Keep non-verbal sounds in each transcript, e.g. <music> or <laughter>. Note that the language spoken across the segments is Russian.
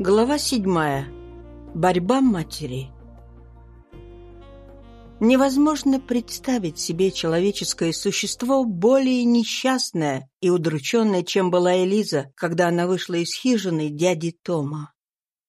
Глава седьмая. Борьба матери. Невозможно представить себе человеческое существо более несчастное и удрученное, чем была Элиза, когда она вышла из хижины дяди Тома.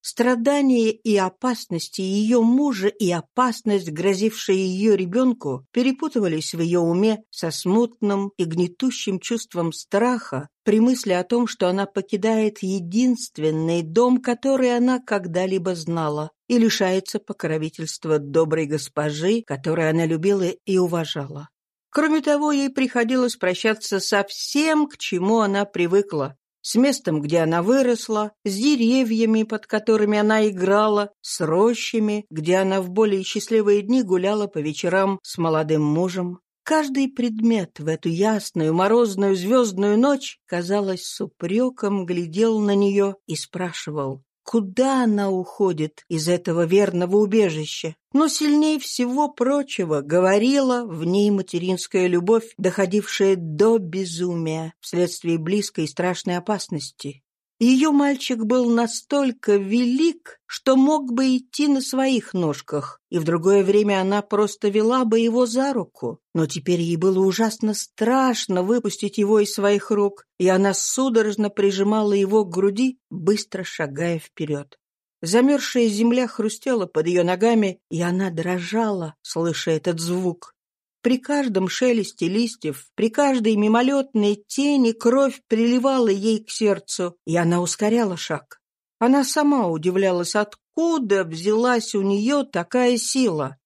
Страдания и опасности ее мужа и опасность, грозившая ее ребенку, перепутывались в ее уме со смутным и гнетущим чувством страха при мысли о том, что она покидает единственный дом, который она когда-либо знала, и лишается покровительства доброй госпожи, которую она любила и уважала. Кроме того, ей приходилось прощаться со всем, к чему она привыкла, с местом, где она выросла, с деревьями, под которыми она играла, с рощами, где она в более счастливые дни гуляла по вечерам с молодым мужем. Каждый предмет в эту ясную, морозную, звездную ночь, казалось, с упреком глядел на нее и спрашивал, Куда она уходит из этого верного убежища? Но сильнее всего прочего говорила в ней материнская любовь, доходившая до безумия вследствие близкой и страшной опасности. Ее мальчик был настолько велик, что мог бы идти на своих ножках, и в другое время она просто вела бы его за руку. Но теперь ей было ужасно страшно выпустить его из своих рук, и она судорожно прижимала его к груди, быстро шагая вперед. Замерзшая земля хрустела под ее ногами, и она дрожала, слыша этот звук. При каждом шелесте листьев, при каждой мимолетной тени кровь приливала ей к сердцу, и она ускоряла шаг. Она сама удивлялась, откуда взялась у нее такая сила.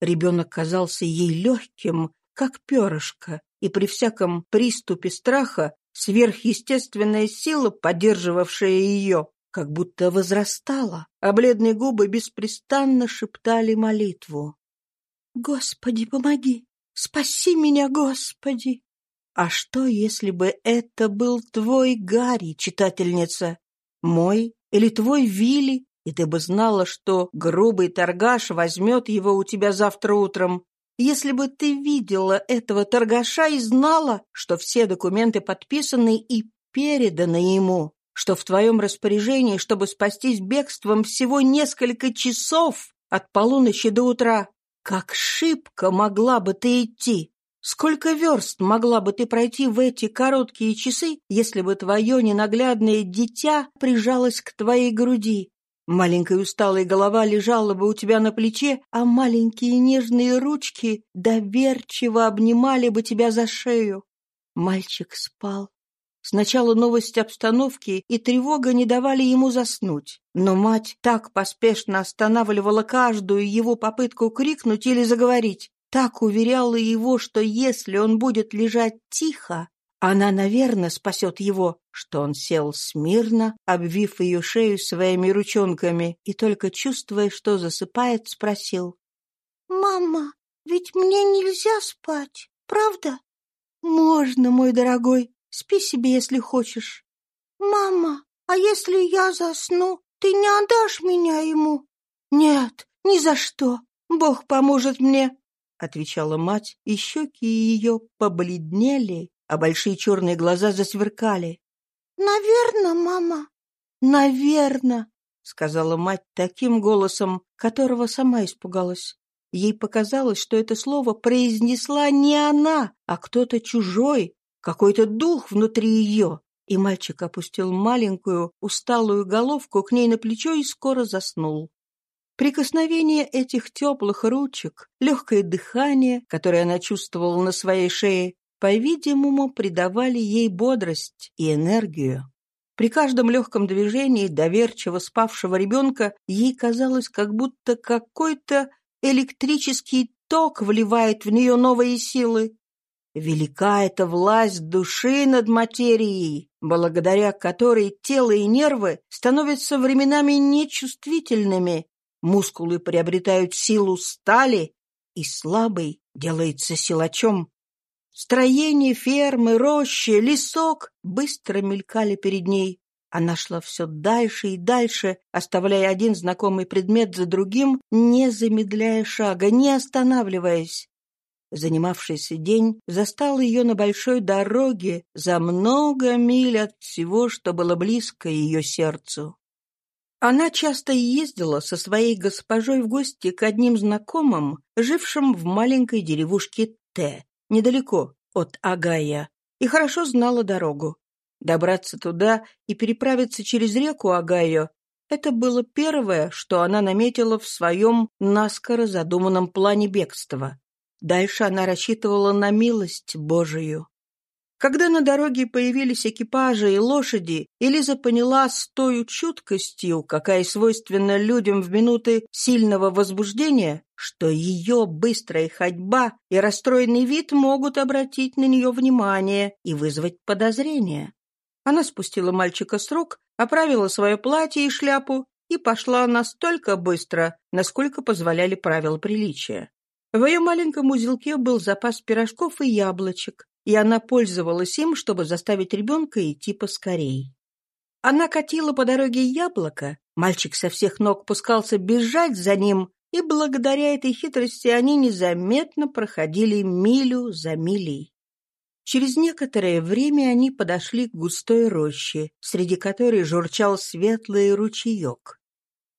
Ребенок казался ей легким, как перышко, и при всяком приступе страха сверхъестественная сила, поддерживавшая ее, как будто возрастала, а бледные губы беспрестанно шептали молитву. «Господи, помоги! Спаси меня, Господи!» А что, если бы это был твой Гарри, читательница? Мой или твой Вилли? И ты бы знала, что грубый торгаш возьмет его у тебя завтра утром. Если бы ты видела этого торгаша и знала, что все документы подписаны и переданы ему, что в твоем распоряжении, чтобы спастись бегством, всего несколько часов от полуночи до утра, как шибко могла бы ты идти? Сколько верст могла бы ты пройти в эти короткие часы, если бы твое ненаглядное дитя прижалось к твоей груди? Маленькая усталая голова лежала бы у тебя на плече, а маленькие нежные ручки доверчиво обнимали бы тебя за шею. Мальчик спал. Сначала новость обстановки и тревога не давали ему заснуть, но мать так поспешно останавливала каждую его попытку крикнуть или заговорить, так уверяла его, что если он будет лежать тихо, она, наверное, спасет его, что он сел смирно, обвив ее шею своими ручонками, и только чувствуя, что засыпает, спросил. «Мама, ведь мне нельзя спать, правда?» «Можно, мой дорогой, Спи себе, если хочешь. Мама, а если я засну, ты не отдашь меня ему? Нет, ни за что. Бог поможет мне, отвечала мать, и щеки ее побледнели, а большие черные глаза засверкали. Наверно, мама. Наверно, сказала мать таким голосом, которого сама испугалась. Ей показалось, что это слово произнесла не она, а кто-то чужой, какой-то дух внутри ее, и мальчик опустил маленькую, усталую головку к ней на плечо и скоро заснул. Прикосновение этих теплых ручек, легкое дыхание, которое она чувствовала на своей шее, по-видимому, придавали ей бодрость и энергию. При каждом легком движении доверчиво спавшего ребенка ей казалось, как будто какой-то электрический ток вливает в нее новые силы. Велика эта власть души над материей, благодаря которой тело и нервы становятся временами нечувствительными, мускулы приобретают силу стали, и слабый делается силачом. Строение фермы, рощи, лесок быстро мелькали перед ней. Она шла все дальше и дальше, оставляя один знакомый предмет за другим, не замедляя шага, не останавливаясь. Занимавшийся день застал ее на большой дороге за много миль от всего, что было близко ее сердцу. Она часто ездила со своей госпожой в гости к одним знакомым, жившим в маленькой деревушке Т, недалеко от Агая, и хорошо знала дорогу. Добраться туда и переправиться через реку Огайо — это было первое, что она наметила в своем наскоро задуманном плане бегства. Дальше она рассчитывала на милость Божию. Когда на дороге появились экипажи и лошади, Элиза поняла с той чуткостью, какая свойственна людям в минуты сильного возбуждения, что ее быстрая ходьба и расстроенный вид могут обратить на нее внимание и вызвать подозрения. Она спустила мальчика с рук, оправила свое платье и шляпу и пошла настолько быстро, насколько позволяли правила приличия. В ее маленьком узелке был запас пирожков и яблочек, и она пользовалась им, чтобы заставить ребенка идти поскорей. Она катила по дороге яблоко, мальчик со всех ног пускался бежать за ним, и благодаря этой хитрости они незаметно проходили милю за милей. Через некоторое время они подошли к густой роще, среди которой журчал светлый ручеек.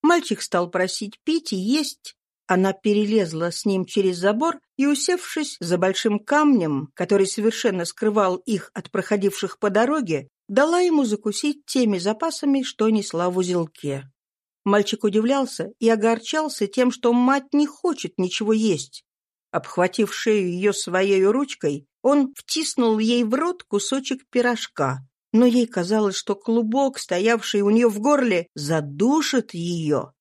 Мальчик стал просить пить и есть, она перелезла с ним через забор и, усевшись за большим камнем, который совершенно скрывал их от проходивших по дороге, дала ему закусить теми запасами, что несла в узелке. Мальчик удивлялся и огорчался тем, что мать не хочет ничего есть. Обхватив шею ее своей ручкой, он втиснул ей в рот кусочек пирожка, но ей казалось, что клубок, стоявший у нее в горле, задушит ее.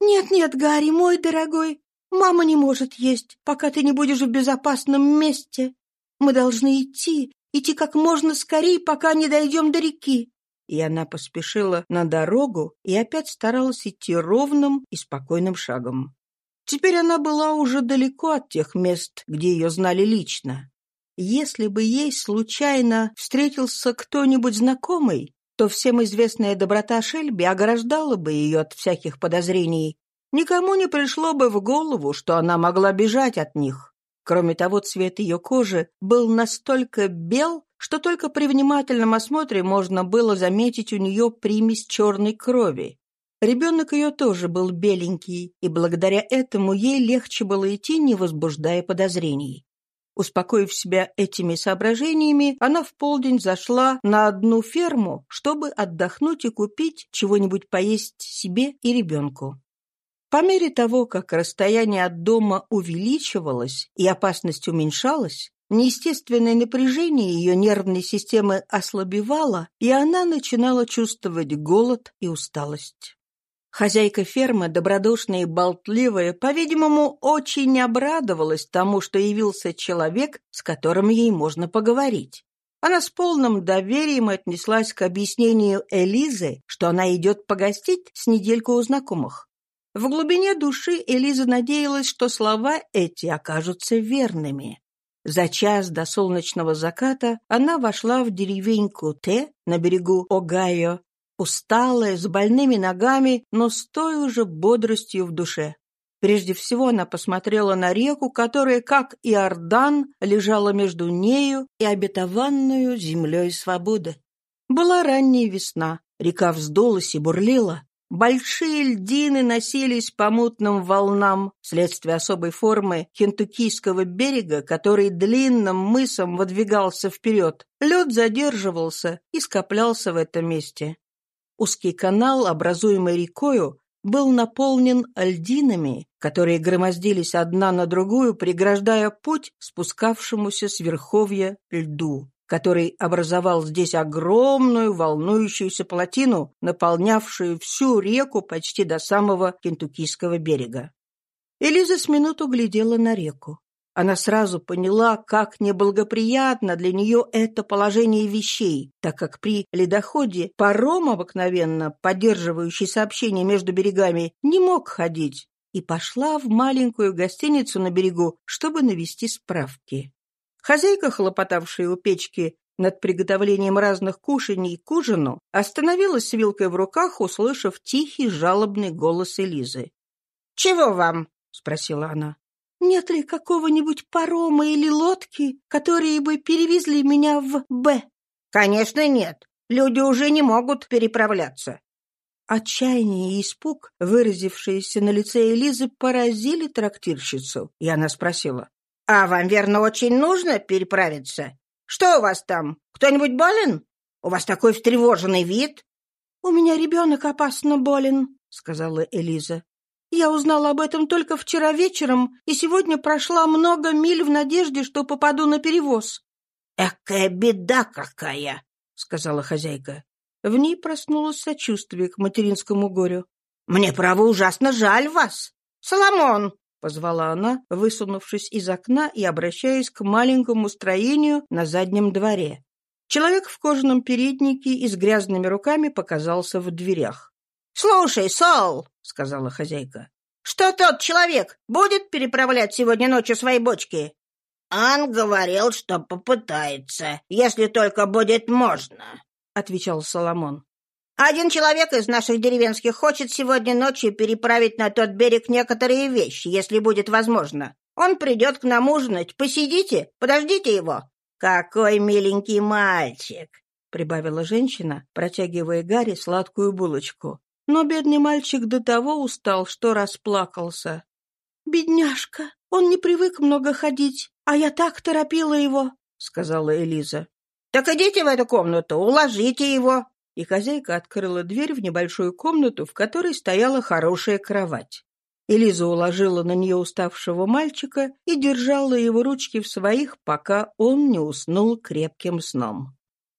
«Нет-нет, Гарри, мой дорогой, мама не может есть, пока ты не будешь в безопасном месте. Мы должны идти, идти как можно скорее, пока не дойдем до реки». И она поспешила на дорогу и опять старалась идти ровным и спокойным шагом. Теперь она была уже далеко от тех мест, где ее знали лично. Если бы ей случайно встретился кто-нибудь знакомый, то всем известная доброта Шельби ограждала бы ее от всяких подозрений. Никому не пришло бы в голову, что она могла бежать от них. Кроме того, цвет ее кожи был настолько бел, что только при внимательном осмотре можно было заметить у нее примесь черной крови. Ребенок ее тоже был беленький, и благодаря этому ей легче было идти, не возбуждая подозрений. Успокоив себя этими соображениями, она в полдень зашла на одну ферму, чтобы отдохнуть и купить чего-нибудь поесть себе и ребенку. По мере того, как расстояние от дома увеличивалось и опасность уменьшалась, неестественное напряжение ее нервной системы ослабевало, и она начинала чувствовать голод и усталость. Хозяйка фермы, добродушная и болтливая, по-видимому, очень обрадовалась тому, что явился человек, с которым ей можно поговорить. Она с полным доверием отнеслась к объяснению Элизы, что она идет погостить с недельку у знакомых. В глубине души Элиза надеялась, что слова эти окажутся верными. За час до солнечного заката она вошла в деревеньку Т на берегу Огайо усталая, с больными ногами, но с той уже бодростью в душе. Прежде всего она посмотрела на реку, которая, как и Ордан, лежала между нею и обетованную землей свободы. Была ранняя весна, река вздулась и бурлила. Большие льдины носились по мутным волнам вследствие особой формы Хентукийского берега, который длинным мысом выдвигался вперед. Лед задерживался и скоплялся в этом месте. Узкий канал, образуемый рекою, был наполнен льдинами, которые громоздились одна на другую, преграждая путь спускавшемуся с верховья льду, который образовал здесь огромную волнующуюся плотину, наполнявшую всю реку почти до самого Кентуккийского берега. Элиза с минуту глядела на реку. Она сразу поняла, как неблагоприятно для нее это положение вещей, так как при ледоходе паром обыкновенно, поддерживающий сообщение между берегами, не мог ходить, и пошла в маленькую гостиницу на берегу, чтобы навести справки. Хозяйка, хлопотавшая у печки над приготовлением разных кушаний к ужину, остановилась с вилкой в руках, услышав тихий жалобный голос Элизы. «Чего вам?» — спросила она. Нет ли какого-нибудь парома или лодки, которые бы перевезли меня в Б? Конечно, нет. Люди уже не могут переправляться. Отчаяние и испуг, выразившиеся на лице Элизы, поразили трактирщицу, и она спросила. «А вам, верно, очень нужно переправиться? Что у вас там? Кто-нибудь болен? У вас такой встревоженный вид?» «У меня ребенок опасно болен», — сказала Элиза. «Я узнала об этом только вчера вечером, и сегодня прошла много миль в надежде, что попаду на перевоз». «Экая беда какая!» — сказала хозяйка. В ней проснулось сочувствие к материнскому горю. «Мне, право, ужасно жаль вас! Соломон!» — позвала она, высунувшись из окна и обращаясь к маленькому строению на заднем дворе. Человек в кожаном переднике и с грязными руками показался в дверях. «Слушай, Сол!» — сказала хозяйка. «Что тот человек будет переправлять сегодня ночью свои бочки?» «Он говорил, что попытается, если только будет можно», — отвечал Соломон. «Один человек из наших деревенских хочет сегодня ночью переправить на тот берег некоторые вещи, если будет возможно. Он придет к нам ужинать. Посидите, подождите его». «Какой миленький мальчик!» — прибавила женщина, протягивая Гарри сладкую булочку. Но бедный мальчик до того устал, что расплакался. «Бедняжка, он не привык много ходить, а я так торопила его», — сказала Элиза. «Так идите в эту комнату, уложите его!» И хозяйка открыла дверь в небольшую комнату, в которой стояла хорошая кровать. Элиза уложила на нее уставшего мальчика и держала его ручки в своих, пока он не уснул крепким сном.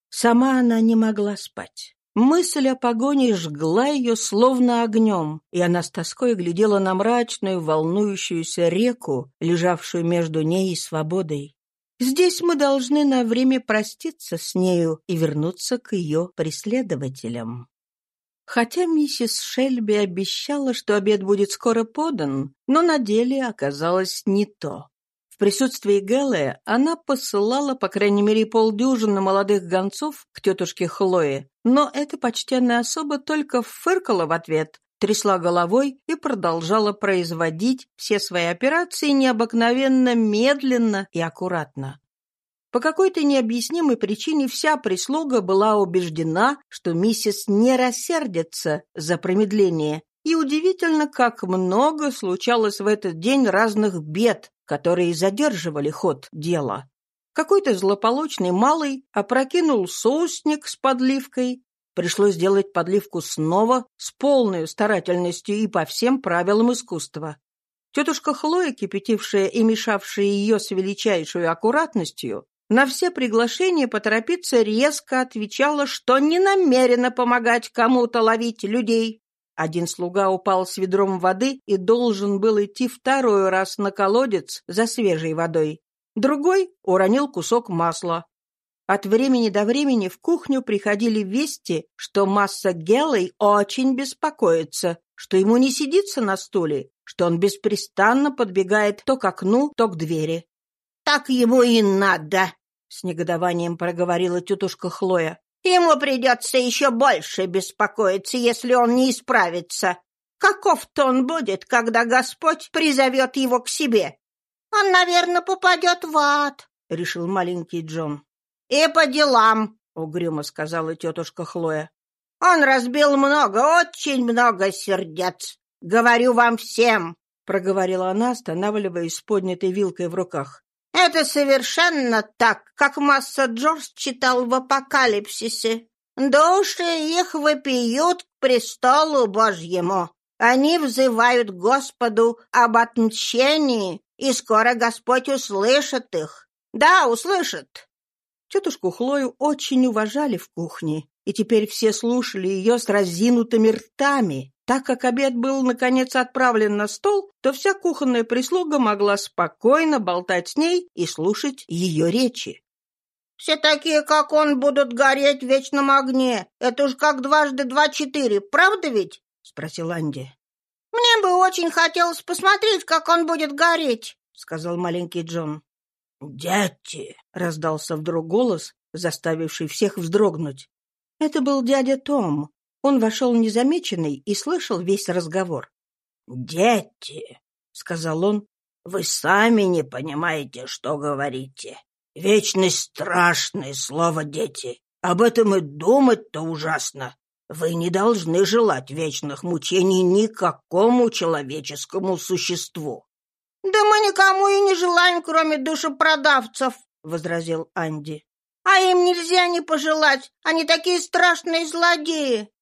Сама она не могла спать. Мысль о погоне жгла ее словно огнем, и она с тоской глядела на мрачную, волнующуюся реку, лежавшую между ней и свободой. Здесь мы должны на время проститься с нею и вернуться к ее преследователям. Хотя миссис Шельби обещала, что обед будет скоро подан, но на деле оказалось не то. В присутствии Гэллы она посылала, по крайней мере, полдюжины молодых гонцов к тетушке Хлое, но эта почтенная особа только фыркала в ответ, трясла головой и продолжала производить все свои операции необыкновенно медленно и аккуратно. По какой-то необъяснимой причине вся прислуга была убеждена, что миссис не рассердится за промедление, и удивительно, как много случалось в этот день разных бед, которые задерживали ход дела. Какой-то злополучный малый опрокинул соусник с подливкой, Пришлось делать подливку снова, с полной старательностью и по всем правилам искусства. Тетушка Хлоя, кипятившая и мешавшая ее с величайшей аккуратностью, на все приглашения поторопиться резко отвечала, что не намерена помогать кому-то ловить людей. Один слуга упал с ведром воды и должен был идти второй раз на колодец за свежей водой. Другой уронил кусок масла. От времени до времени в кухню приходили вести, что масса Гелой очень беспокоится, что ему не сидится на стуле, что он беспрестанно подбегает то к окну, то к двери. «Так ему и надо!» — с негодованием проговорила тетушка Хлоя. «Ему придется еще больше беспокоиться, если он не исправится. Каков-то он будет, когда Господь призовет его к себе?» «Он, наверное, попадет в ад», — решил маленький Джон. «И по делам», — угрюмо сказала тетушка Хлоя. «Он разбил много, очень много сердец. Говорю вам всем», — проговорила она, останавливаясь с поднятой вилкой в руках. «Это совершенно так, как масса Джордж читал в Апокалипсисе. Души их вопиют к престолу Божьему. Они взывают Господу об отмщении, и скоро Господь услышит их. Да, услышит. Тетушку Хлою очень уважали в кухне, и теперь все слушали ее с разинутыми ртами. Так как обед был, наконец, отправлен на стол, то вся кухонная прислуга могла спокойно болтать с ней и слушать ее речи. «Все такие, как он, будут гореть в вечном огне. Это уж как дважды два четыре, правда ведь?» — спросил Анди. «Мне бы очень хотелось посмотреть, как он будет гореть», — сказал маленький Джон. «Дети!» — раздался вдруг голос, заставивший всех вздрогнуть. Это был дядя Том. Он вошел незамеченный и слышал весь разговор. «Дети!» — сказал он. «Вы сами не понимаете, что говорите. Вечность страшное слово, дети. Об этом и думать-то ужасно. Вы не должны желать вечных мучений никакому человеческому существу. — Да мы никому и не желаем, кроме душепродавцев, — возразил Анди. — А им нельзя не пожелать, они такие страшные злодеи. —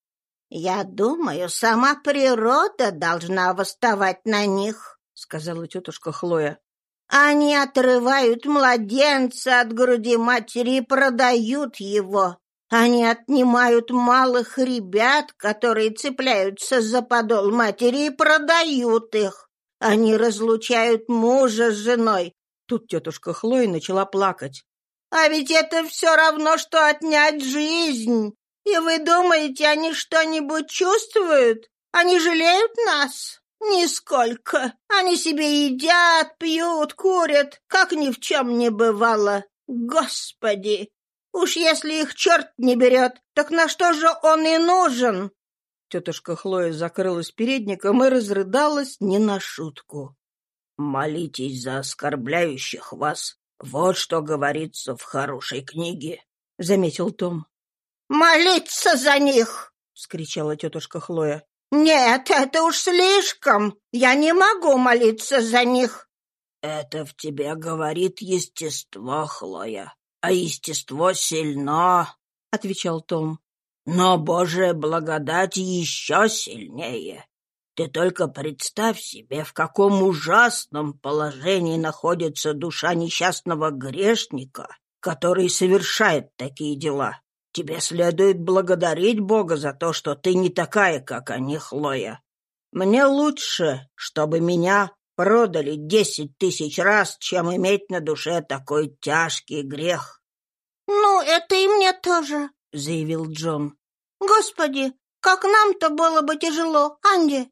Я думаю, сама природа должна восставать на них, — сказала тетушка Хлоя. Они отрывают младенца от груди матери и продают его. Они отнимают малых ребят, которые цепляются за подол матери, и продают их. Они разлучают мужа с женой. Тут тетушка Хлоя начала плакать. А ведь это все равно, что отнять жизнь. И вы думаете, они что-нибудь чувствуют? Они жалеют нас? Нисколько. Они себе едят, пьют, курят, как ни в чем не бывало. Господи! Уж если их черт не берет, так на что же он и нужен? Тетушка Хлоя закрылась передником и разрыдалась не на шутку. «Молитесь за оскорбляющих вас. Вот что говорится в хорошей книге», — заметил Том. «Молиться за них!» — вскричала тетушка Хлоя. «Нет, это уж слишком. Я не могу молиться за них». «Это в тебе говорит естество, Хлоя, а естество сильно», — отвечал Том. «Но Божья благодать еще сильнее. Ты только представь себе, в каком ужасном положении находится душа несчастного грешника, который совершает такие дела. Тебе следует благодарить Бога за то, что ты не такая, как они, Хлоя. Мне лучше, чтобы меня продали десять тысяч раз, чем иметь на душе такой тяжкий грех. — Ну, это и мне тоже, — заявил Джон. — Господи, как нам-то было бы тяжело, Анди.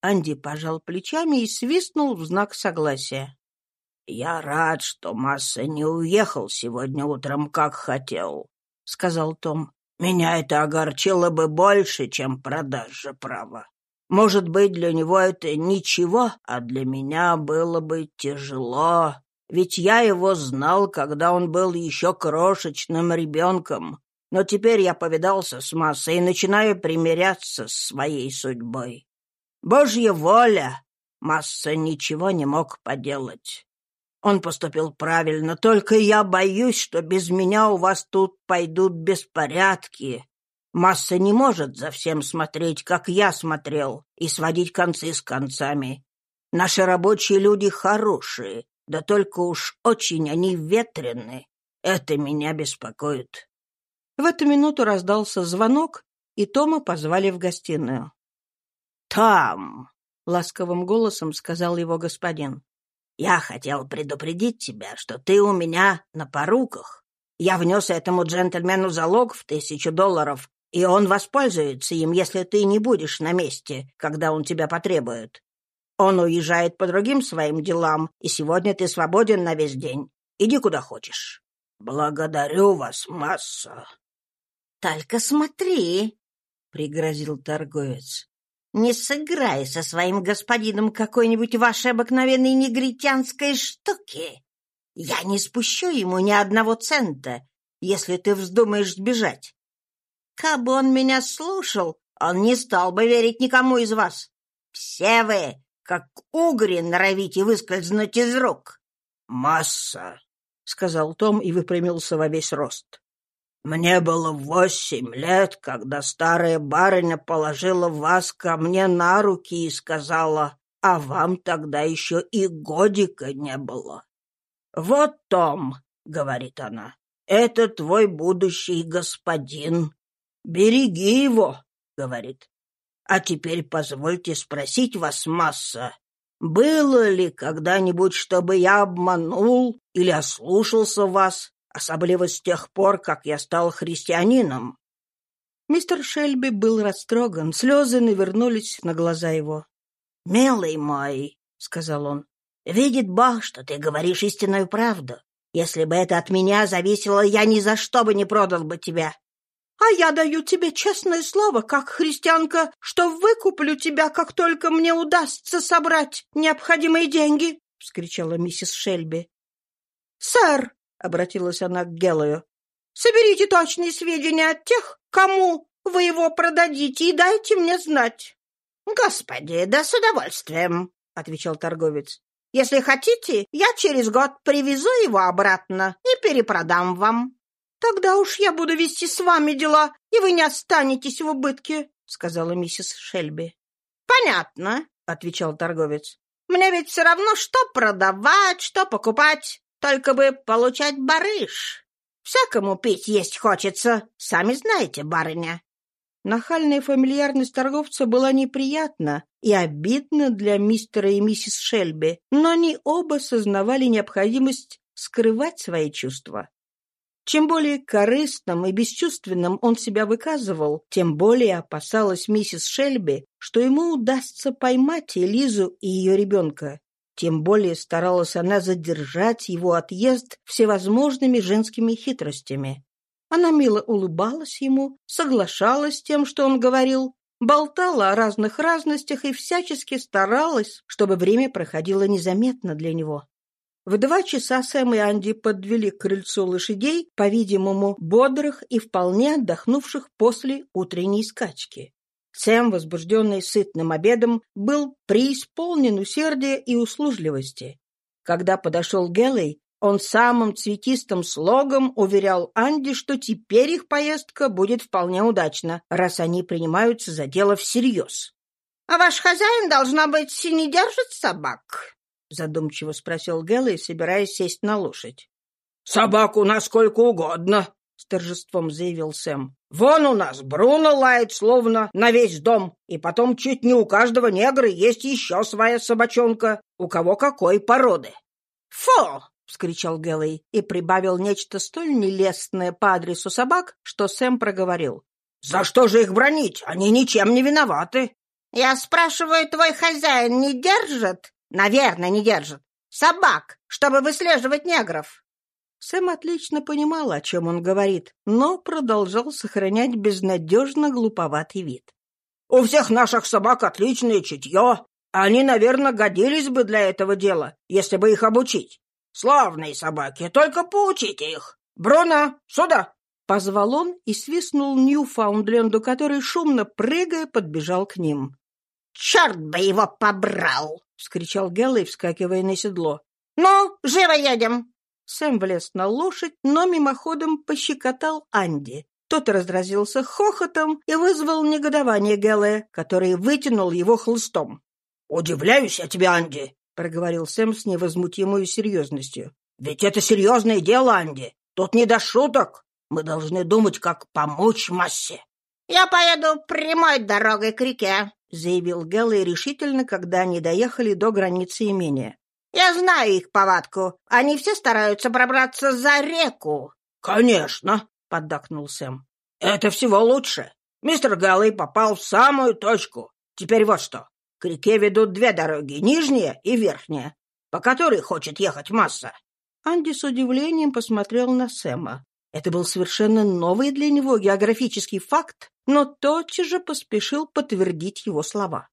Анди пожал плечами и свистнул в знак согласия. — Я рад, что Масса не уехал сегодня утром, как хотел сказал Том. «Меня это огорчило бы больше, чем продажа права. Может быть, для него это ничего, а для меня было бы тяжело, ведь я его знал, когда он был еще крошечным ребенком. Но теперь я повидался с массой и начинаю примиряться с своей судьбой. Божья воля! Масса ничего не мог поделать. Он поступил правильно, только я боюсь, что без меня у вас тут пойдут беспорядки. Масса не может за всем смотреть, как я смотрел, и сводить концы с концами. Наши рабочие люди хорошие, да только уж очень они ветрены. Это меня беспокоит. В эту минуту раздался звонок, и Тома позвали в гостиную. «Там!» — ласковым голосом сказал его господин. Я хотел предупредить тебя, что ты у меня на поруках. Я внес этому джентльмену залог в тысячу долларов, и он воспользуется им, если ты не будешь на месте, когда он тебя потребует. Он уезжает по другим своим делам, и сегодня ты свободен на весь день. Иди куда хочешь. Благодарю вас, масса. — Только смотри, — пригрозил торговец. Не сыграй со своим господином какой-нибудь вашей обыкновенной негритянской штуки. Я не спущу ему ни одного цента, если ты вздумаешь сбежать. Кабы он меня слушал, он не стал бы верить никому из вас. Все вы, как угри, норовите выскользнуть из рук. — Масса, — сказал Том и выпрямился во весь рост. Мне было восемь лет, когда старая барыня положила вас ко мне на руки и сказала, а вам тогда еще и годика не было. «Вот, Том», — говорит она, — «это твой будущий господин. Береги его», — говорит. «А теперь позвольте спросить вас, масса, было ли когда-нибудь, чтобы я обманул или ослушался вас, особливо с тех пор, как я стал христианином. Мистер Шельби был растроган, слезы навернулись на глаза его. — Милый мой, — сказал он, — видит Бог, что ты говоришь истинную правду. Если бы это от меня зависело, я ни за что бы не продал бы тебя. — А я даю тебе честное слово, как христианка, что выкуплю тебя, как только мне удастся собрать необходимые деньги, — вскричала миссис Шельби. — Сэр, — обратилась она к Гелою. «Соберите точные сведения от тех, кому вы его продадите и дайте мне знать». «Господи, да с удовольствием», — отвечал торговец. «Если хотите, я через год привезу его обратно и перепродам вам». «Тогда уж я буду вести с вами дела, и вы не останетесь в убытке», — сказала миссис Шельби. «Понятно», — отвечал торговец. «Мне ведь все равно, что продавать, что покупать, только бы получать барыш. Всякому пить есть хочется, сами знаете, барыня». Нахальная фамильярность торговца была неприятна и обидна для мистера и миссис Шельби, но они оба сознавали необходимость скрывать свои чувства. Чем более корыстным и бесчувственным он себя выказывал, тем более опасалась миссис Шельби, что ему удастся поймать Элизу и ее ребенка. Тем более старалась она задержать его отъезд всевозможными женскими хитростями. Она мило улыбалась ему, соглашалась с тем, что он говорил, болтала о разных разностях и всячески старалась, чтобы время проходило незаметно для него. В два часа Сэм и Анди подвели к крыльцу лошадей, по-видимому, бодрых и вполне отдохнувших после утренней скачки. Сэм, возбужденный сытным обедом, был преисполнен усердия и услужливости. Когда подошел Геллей, он самым цветистым слогом уверял Анди, что теперь их поездка будет вполне удачна, раз они принимаются за дело всерьез. — А ваш хозяин, должна быть, не держит собак? — задумчиво спросил Геллой, собираясь сесть на лошадь. — Собак у нас сколько угодно, — с торжеством заявил Сэм. — Вон у нас Бруно лает словно на весь дом, и потом чуть не у каждого негра есть еще своя собачонка, у кого какой породы. — Фу! — вскричал Геллей и прибавил нечто столь нелестное по адресу собак, что Сэм проговорил. «За что же их бронить? Они ничем не виноваты». «Я спрашиваю, твой хозяин не держит?» «Наверное, не держит. Собак, чтобы выслеживать негров». Сэм отлично понимал, о чем он говорит, но продолжал сохранять безнадежно глуповатый вид. «У всех наших собак отличное чутье. Они, наверное, годились бы для этого дела, если бы их обучить. Славные собаки, только поучите их. Бруно, сюда!» Позвал он и свистнул Ньюфаундленду, который, шумно прыгая, подбежал к ним. «Черт бы его побрал!» — вскричал Геллой, вскакивая на седло. «Ну, живо едем!» Сэм влез на лошадь, но мимоходом пощекотал Анди. Тот разразился хохотом и вызвал негодование Геллая, который вытянул его хлыстом. «Удивляюсь я тебе, Анди!» проговорил Сэм с невозмутимой серьезностью. «Ведь это серьезное дело, Анди. Тут не до шуток. Мы должны думать, как помочь массе». «Я поеду прямой дорогой к реке», — заявил Геллой решительно, когда они доехали до границы имения. «Я знаю их повадку. Они все стараются пробраться за реку». «Конечно», — поддакнул Сэм. «Это всего лучше. Мистер Галлey попал в самую точку. Теперь вот что. К реке ведут две дороги, нижняя и верхняя, по которой хочет ехать масса. Анди с удивлением посмотрел на Сэма. Это был совершенно новый для него географический факт, но тотчас же поспешил подтвердить его слова.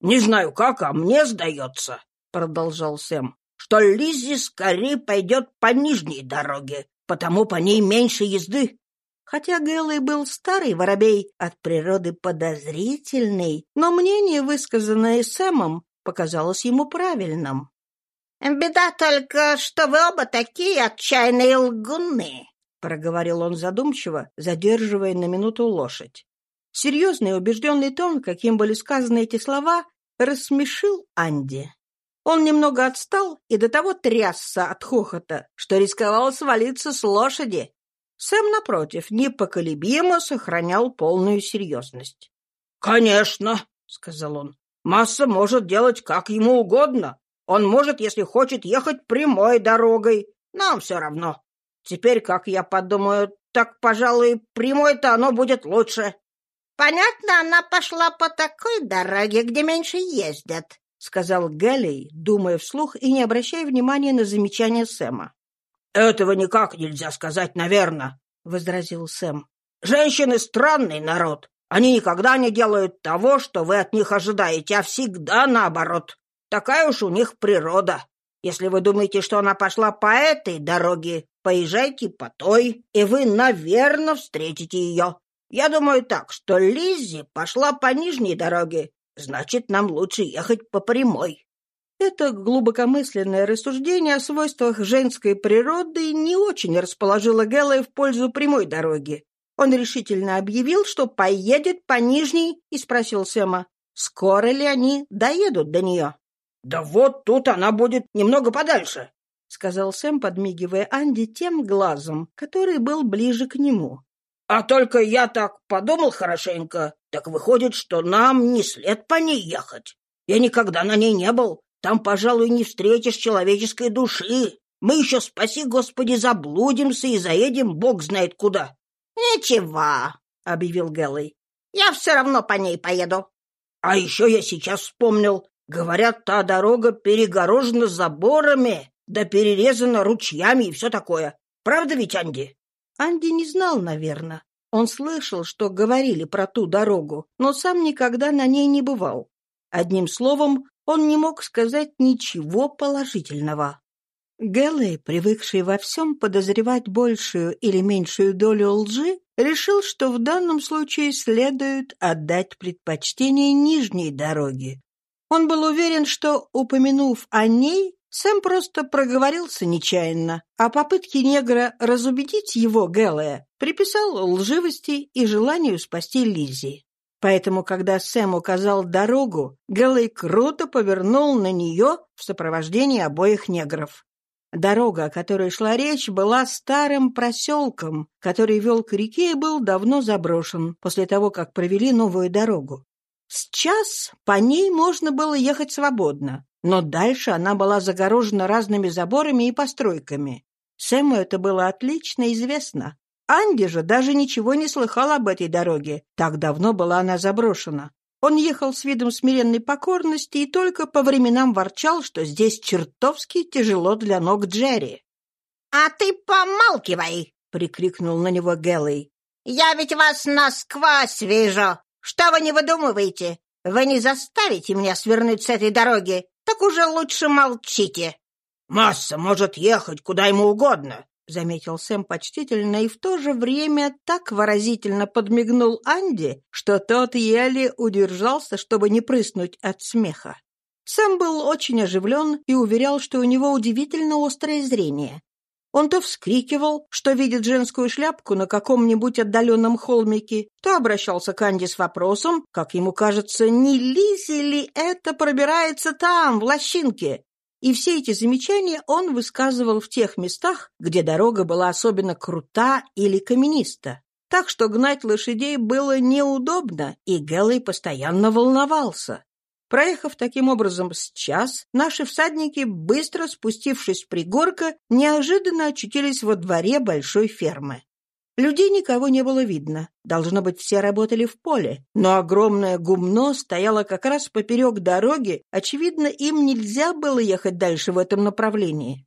«Не знаю как, а мне сдается», — продолжал Сэм, «что Лиззи скорее пойдет по нижней дороге, потому по ней меньше езды. Хотя Гэллой был старый воробей, от природы подозрительный, но мнение, высказанное Сэмом, показалось ему правильным. «Беда только, что вы оба такие отчаянные лгуны», — проговорил он задумчиво, задерживая на минуту лошадь. Серьезный убежденный тон, каким были сказаны эти слова, рассмешил Анди. Он немного отстал и до того трясся от хохота, что рисковал свалиться с лошади, Сэм, напротив, непоколебимо сохранял полную серьезность. «Конечно», — сказал он, — «Масса может делать как ему угодно. Он может, если хочет, ехать прямой дорогой. Нам все равно. Теперь, как я подумаю, так, пожалуй, прямой-то оно будет лучше». «Понятно, она пошла по такой дороге, где меньше ездят», — сказал Гэллей, думая вслух и не обращая внимания на замечание Сэма. «Этого никак нельзя сказать, наверное», — возразил Сэм. «Женщины — странный народ. Они никогда не делают того, что вы от них ожидаете, а всегда наоборот. Такая уж у них природа. Если вы думаете, что она пошла по этой дороге, поезжайте по той, и вы, наверное, встретите ее. Я думаю так, что Лиззи пошла по нижней дороге, значит, нам лучше ехать по прямой». Это глубокомысленное рассуждение о свойствах женской природы не очень расположило Гэллая в пользу прямой дороги. Он решительно объявил, что поедет по нижней, и спросил Сэма, скоро ли они доедут до нее. «Да вот тут она будет немного подальше», — сказал Сэм, подмигивая Анди тем глазом, который был ближе к нему. «А только я так подумал хорошенько, так выходит, что нам не след по ней ехать. Я никогда на ней не был. Там, пожалуй, не встретишь человеческой души. Мы еще, спаси Господи, заблудимся и заедем бог знает куда». «Ничего», — объявил Гэллой. «Я все равно по ней поеду». «А еще я сейчас вспомнил, Говорят, та дорога перегорожена заборами, да перерезана ручьями и все такое. Правда ведь, Анди? Анди не знал, наверное. Он слышал, что говорили про ту дорогу, но сам никогда на ней не бывал. Одним словом, он не мог сказать ничего положительного. Гэллэй, привыкший во всем подозревать большую или меньшую долю лжи, решил, что в данном случае следует отдать предпочтение нижней дороге, он был уверен, что, упомянув о ней, Сэм просто проговорился нечаянно, а попытки негра разубедить его, Гэллая, приписал лживости и желанию спасти Лиззи. Поэтому, когда Сэм указал дорогу, Гэллэй круто повернул на нее в сопровождении обоих негров. Дорога, о которой шла речь, была старым проселком, который вел к реке и был давно заброшен после того, как провели новую дорогу. Сейчас по ней можно было ехать свободно, но дальше она была загорожена разными заборами и постройками. Сэму это было отлично известно. Анди же даже ничего не слыхал об этой дороге, так давно была она заброшена. Он ехал с видом смиренной покорности и только по временам ворчал, что здесь чертовски тяжело для ног Джерри. «А ты помалкивай!» — прикрикнул на него Геллой. «Я ведь вас насквозь вижу! Что вы не выдумываете? Вы не заставите меня свернуть с этой дороги, так уже лучше молчите. Масса может ехать куда ему угодно, заметил Сэм почтительно и в то же время так выразительно подмигнул Анди, что тот еле удержался, чтобы не прыснуть от смеха. Сэм был очень оживлен и уверял, что у него удивительно острое зрение. Он то вскрикивал, что видит женскую шляпку на каком-нибудь отдаленном холмике, то обращался к Анди с вопросом, как ему кажется, не Лизи ли это пробирается там, в лощинке. И все эти замечания он высказывал в тех местах, где дорога была особенно крута или камениста. Так что гнать лошадей было неудобно, и Гелый постоянно волновался. Проехав таким образом с час, наши всадники, быстро спустившись с пригорка, неожиданно очутились во дворе большой фермы. Людей никого не было видно. Должно быть, все работали в поле. Но огромное гумно стояло как раз поперек дороги. Очевидно, им нельзя было ехать дальше в этом направлении.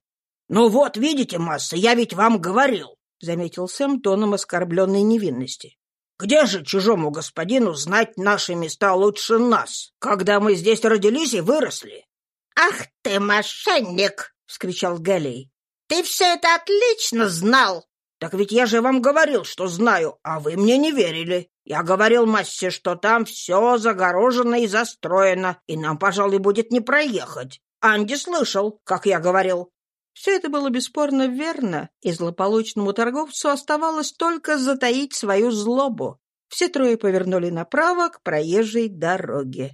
«Ну вот, видите, Масса, я ведь вам говорил», — заметил Сэм тоном оскорбленной невинности. Где же чужому господину знать наши места лучше нас, когда мы здесь родились и выросли? — Ах ты, мошенник! — вскричал Галей. — Ты все это отлично знал! — Так ведь я же вам говорил, что знаю, а вы мне не верили. Я говорил массе, что там все загорожено и застроено, и нам, пожалуй, будет не проехать. Анди слышал, как я говорил. Все это было бесспорно верно, и злополучному торговцу оставалось только затаить свою злобу. Все трое повернули направо к проезжей дороге.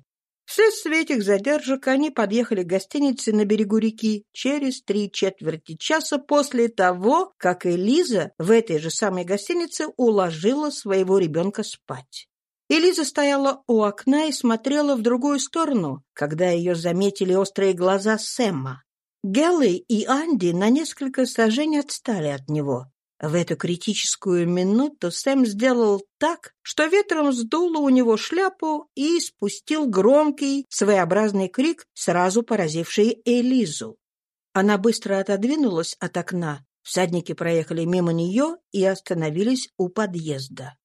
Вследствие этих задержек они подъехали к гостинице на берегу реки через три четверти часа после того, как Элиза в этой же самой гостинице уложила своего ребенка спать. Элиза стояла у окна и смотрела в другую сторону, когда ее заметили острые глаза Сэма. Гелли и Анди на несколько сажений отстали от него. В эту критическую минуту Сэм сделал так, что ветром сдуло у него шляпу и спустил громкий, своеобразный крик, сразу поразивший Элизу. Она быстро отодвинулась от окна. Всадники проехали мимо нее и остановились у подъезда.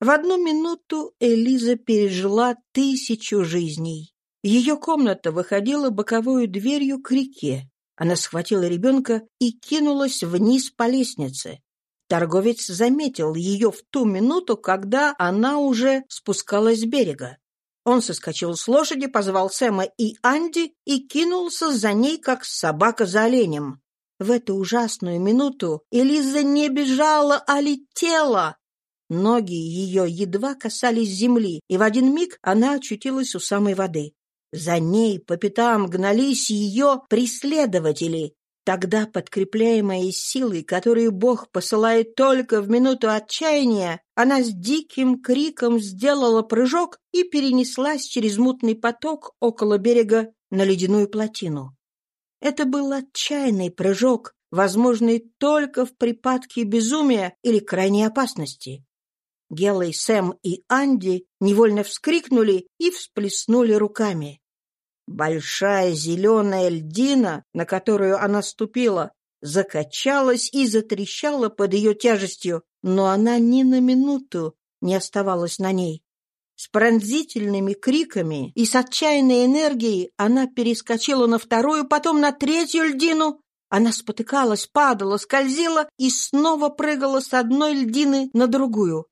В одну минуту Элиза пережила тысячу жизней. Ее комната выходила боковой дверью к реке. Она схватила ребенка и кинулась вниз по лестнице. Торговец заметил ее в ту минуту, когда она уже спускалась с берега. Он соскочил с лошади, позвал Сэма и Анди и кинулся за ней, как собака за оленем. В эту ужасную минуту Элиза не бежала, а летела. Ноги ее едва касались земли, и в один миг она очутилась у самой воды. За ней по пятам гнались ее преследователи. Тогда, подкрепляемая силой, которую Бог посылает только в минуту отчаяния, она с диким криком сделала прыжок и перенеслась через мутный поток около берега на ледяную плотину. Это был отчаянный прыжок, возможный только в припадке безумия или крайней опасности. Гелой, Сэм и Анди невольно вскрикнули и всплеснули руками. Большая зеленая льдина, на которую она ступила, закачалась и затрещала под ее тяжестью, но она ни на минуту не оставалась на ней. С пронзительными криками и с отчаянной энергией она перескочила на вторую, потом на третью льдину. Она спотыкалась, падала, скользила и снова прыгала с одной льдины на другую.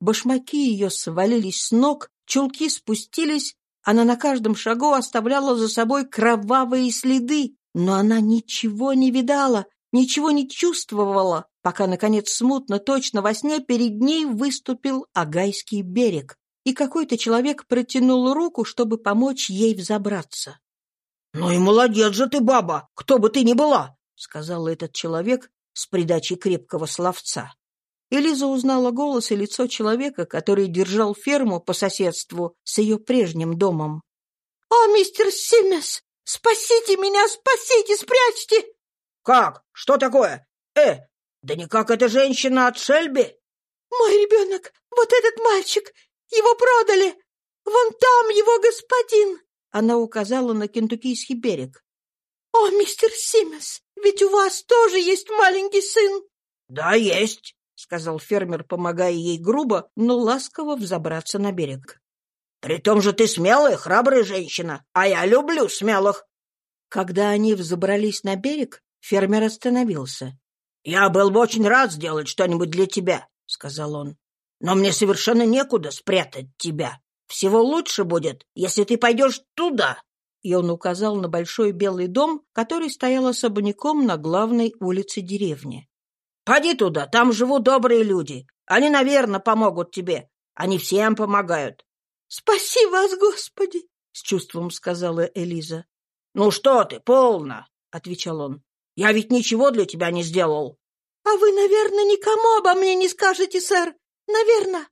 Башмаки ее свалились с ног, чулки спустились, она на каждом шагу оставляла за собой кровавые следы, но она ничего не видала, ничего не чувствовала, пока, наконец, смутно, точно во сне перед ней выступил Агайский берег и какой-то человек протянул руку, чтобы помочь ей взобраться. — Ну и молодец же ты, баба, кто бы ты ни была, — сказал этот человек с придачей крепкого словца. Элиза узнала голос и лицо человека, который держал ферму по соседству с ее прежним домом. «О, мистер Симмес, спасите меня, спасите, спрячьте!» «Как? Что такое? Э, да никак эта женщина от Шельби?» «Мой ребенок, вот этот мальчик, его продали! Вон там его господин!» Она указала на кентуккийский берег. «О, мистер Симмес, ведь у вас тоже есть маленький сын!» «Да, есть!» — сказал фермер, помогая ей грубо, но ласково взобраться на берег. «При том же ты смелая, храбрая женщина, а я люблю смелых!» Когда они взобрались на берег, фермер остановился. «Я был бы очень рад сделать что-нибудь для тебя», — сказал он. Но мне совершенно некуда спрятать тебя. Всего лучше будет, если ты пойдешь туда. И он указал на большой белый дом, который стоял особняком на главной улице деревни. Поди туда, там живут добрые люди. Они, наверное, помогут тебе. Они всем помогают. — Спаси вас, Господи! — с чувством сказала Элиза. — Ну что ты, полно! — отвечал он. — Я ведь ничего для тебя не сделал. — А вы, наверное, никому обо мне не скажете, сэр. Наверное.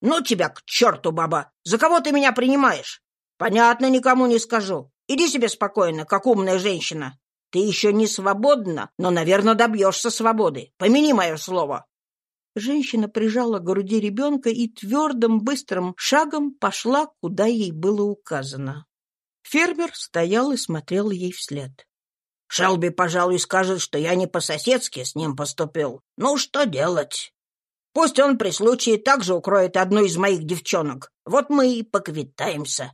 Ну тебя к черту, баба! За кого ты меня принимаешь? Понятно, никому не скажу. Иди себе спокойно, как умная женщина. Ты еще не свободна, но, наверное, добьешься свободы. Помяни мое слово. Женщина прижала к груди ребенка и твердым, быстрым шагом пошла, куда ей было указано. Фермер стоял и смотрел ей вслед. «Шелби, пожалуй, скажет, что я не по-соседски с ним поступил. Ну, что делать? Пусть он при случае также укроет одну из моих девчонок. Вот мы и поквитаемся.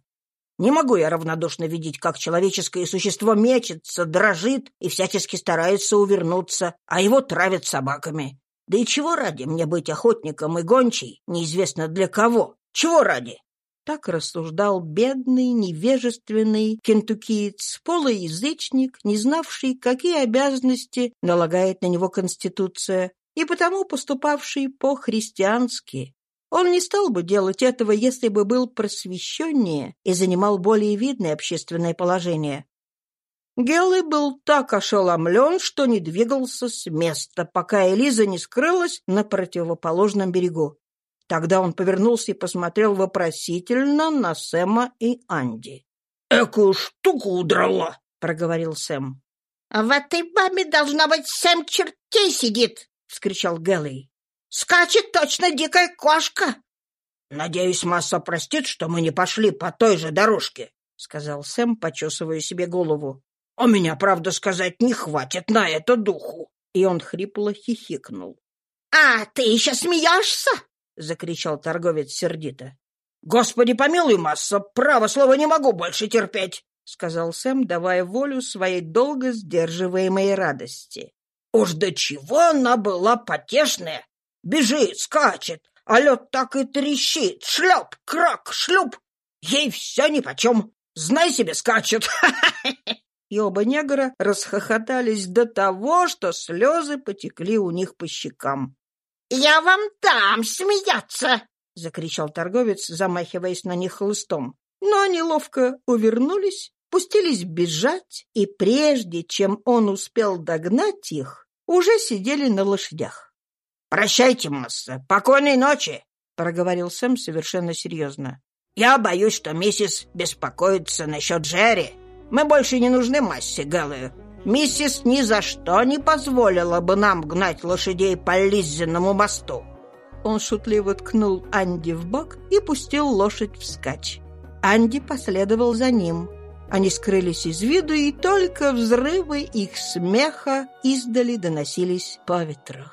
Не могу я равнодушно видеть, как человеческое существо мечется, дрожит и всячески старается увернуться, а его травят собаками. Да и чего ради мне быть охотником и гончей, неизвестно для кого? Чего ради? Так рассуждал бедный, невежественный кентукиец, полуязычник, не знавший, какие обязанности налагает на него Конституция, и потому поступавший по-христиански. Он не стал бы делать этого, если бы был просвещеннее и занимал более видное общественное положение. Гелый был так ошеломлен, что не двигался с места, пока Элиза не скрылась на противоположном берегу. Тогда он повернулся и посмотрел вопросительно на Сэма и Анди. «Экую штуку удрала!» — проговорил Сэм. «В этой бабе должна быть семь чертей сидит!» — вскричал Гэллей. «Скачет точно дикая кошка!» «Надеюсь, масса простит, что мы не пошли по той же дорожке», — сказал Сэм, почесывая себе голову. «У меня, правда сказать, не хватит на это духу». И он хрипло хихикнул. «А, ты еще смеешься?» — закричал торговец сердито. «Господи помилуй, масса, право слово не могу больше терпеть», — сказал Сэм, давая волю своей долго сдерживаемой радости. Уж до чего она была потешная! Бежит, скачет, а лед так и трещит. Шлеп, крак, шлюп. Ей все нипочем. Знай себе, скачет. <laughs> И оба негра расхохотались до того, что слезы потекли у них по щекам. «Я вам дам смеяться!» — закричал торговец, замахиваясь на них хлыстом. Но они ловко увернулись, пустились бежать, и прежде чем он успел догнать их, уже сидели на лошадях. «Прощайте, масса, покойной ночи!» — проговорил Сэм совершенно серьезно. «Я боюсь, что миссис беспокоится насчет Джерри. Мы больше не нужны массе Гэллою. Миссис ни за что не позволила бы нам гнать лошадей по Лиззиному мосту». Он шутливо ткнул Анди в бок и пустил лошадь вскачь. Анди последовал за ним. Они скрылись из виду, и только взрывы их смеха издали доносились по ветру.